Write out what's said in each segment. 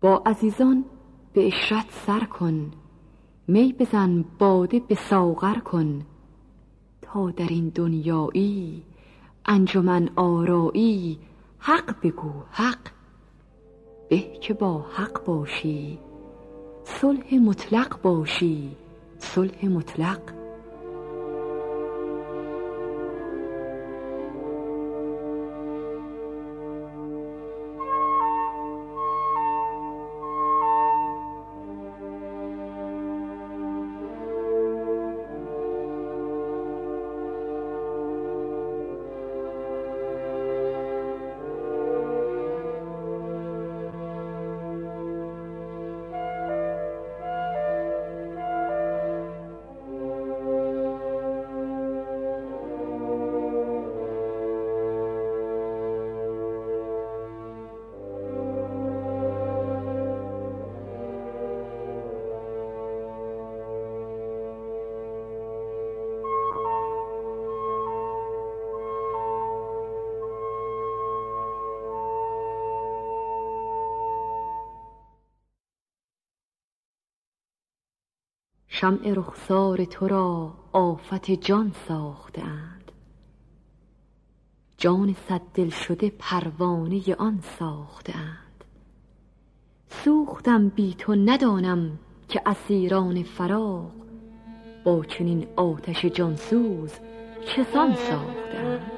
با عزیزان به اشرت سر کن. می بزن باده به ساغر کن. تا در این دنیایی انجمن آرایی حق بگو حق. به که با حق باشی صلح مطلق باشی صلح مطلق. شمع رخسار تو را آفت جان ساخته اند. جان صد دلشده پروانه آن ساخته اند. سوختم بی تو ندانم که اسیران فراق با چنین آتش جانسوز چسان ساخته اند.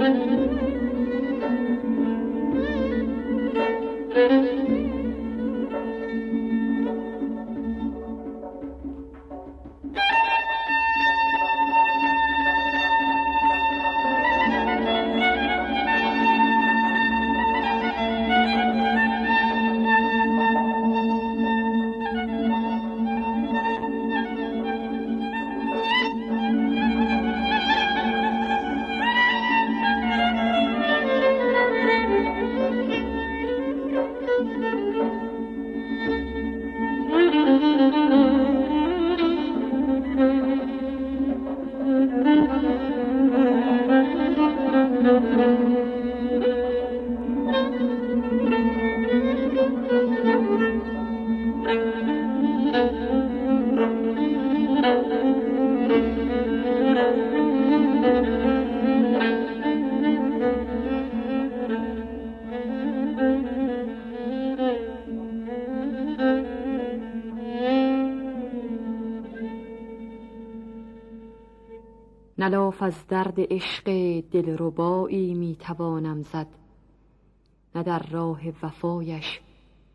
Müzik نلاف از درد عشق دلربایی می توانم زد. نه در راه وفایش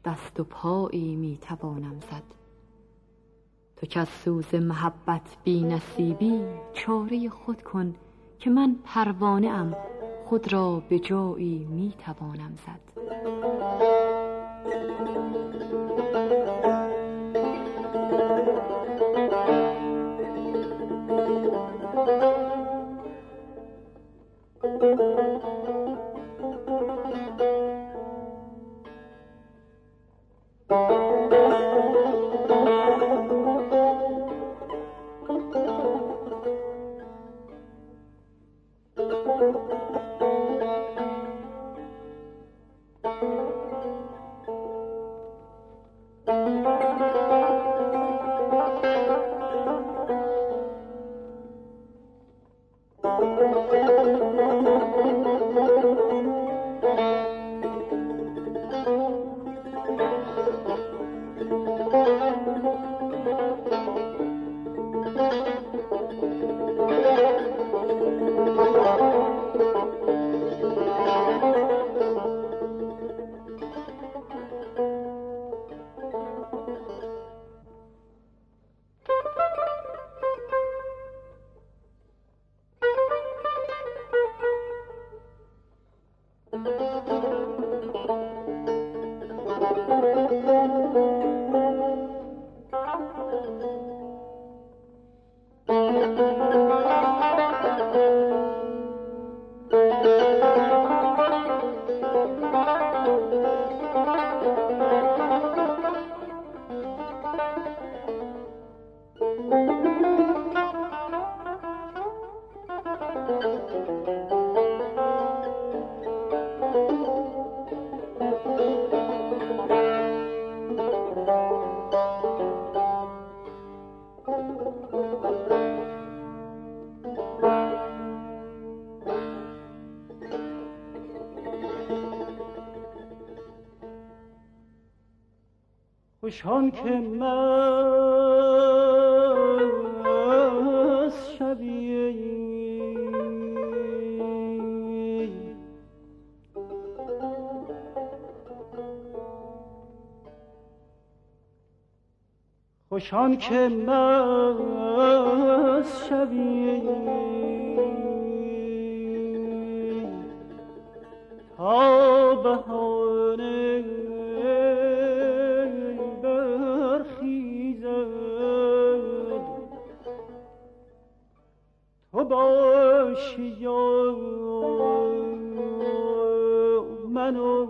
دست و پایی می توانم زد. تو که از سوز محبت بی نصیبی چاره خود کن که من پروانه ام خود را به جایی می توانم زد. خوشان که مست شوی خوشان که مست شوی و منو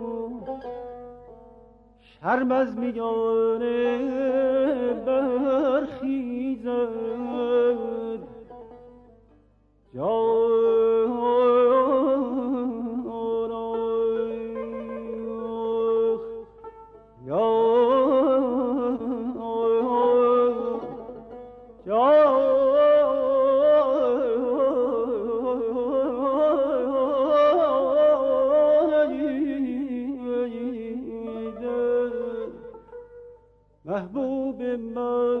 شرم از میانه برخیزد محبوب من.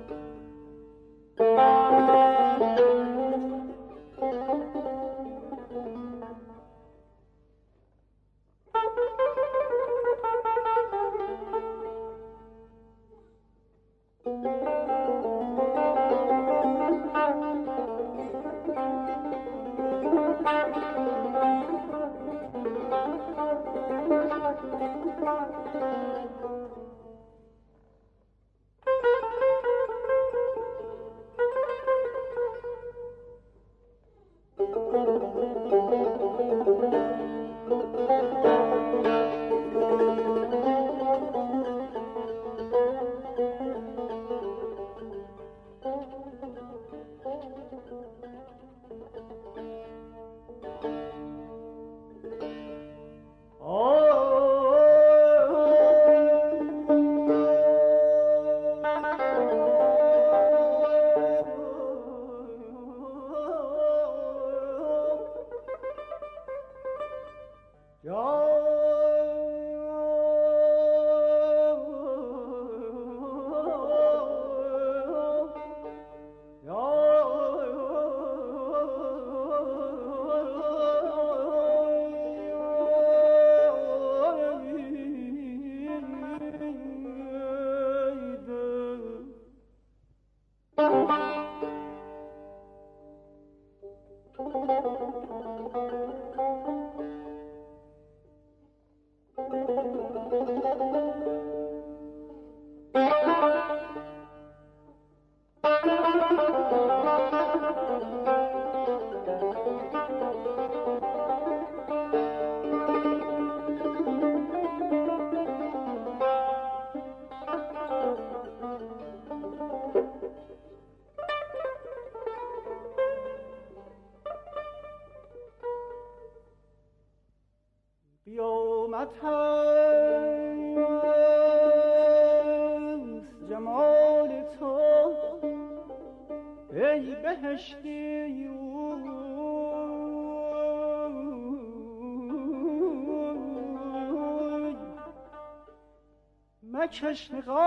مکش نقاب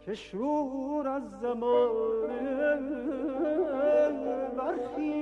که شور از زمانه برخیزد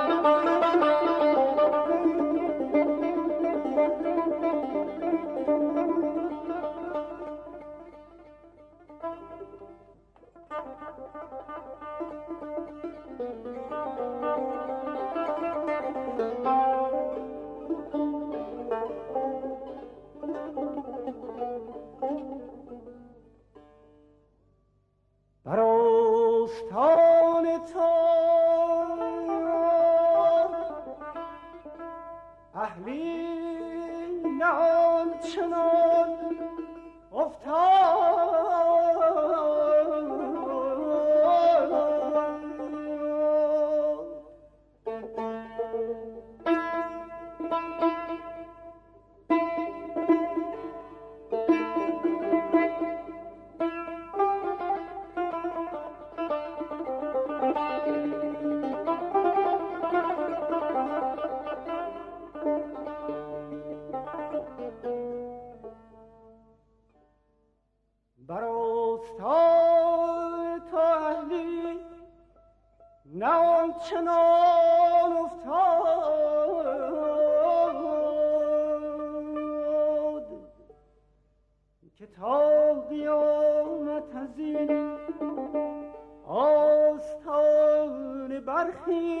Música Yeah.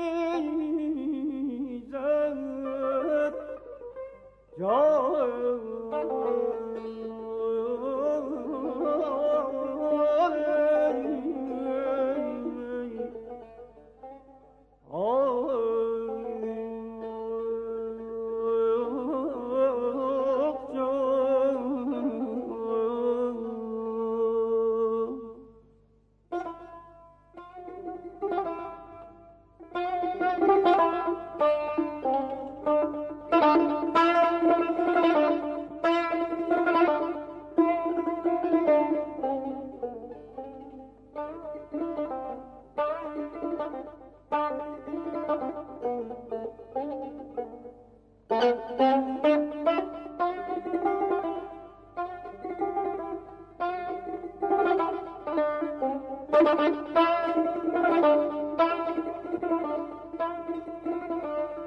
Thank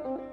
you.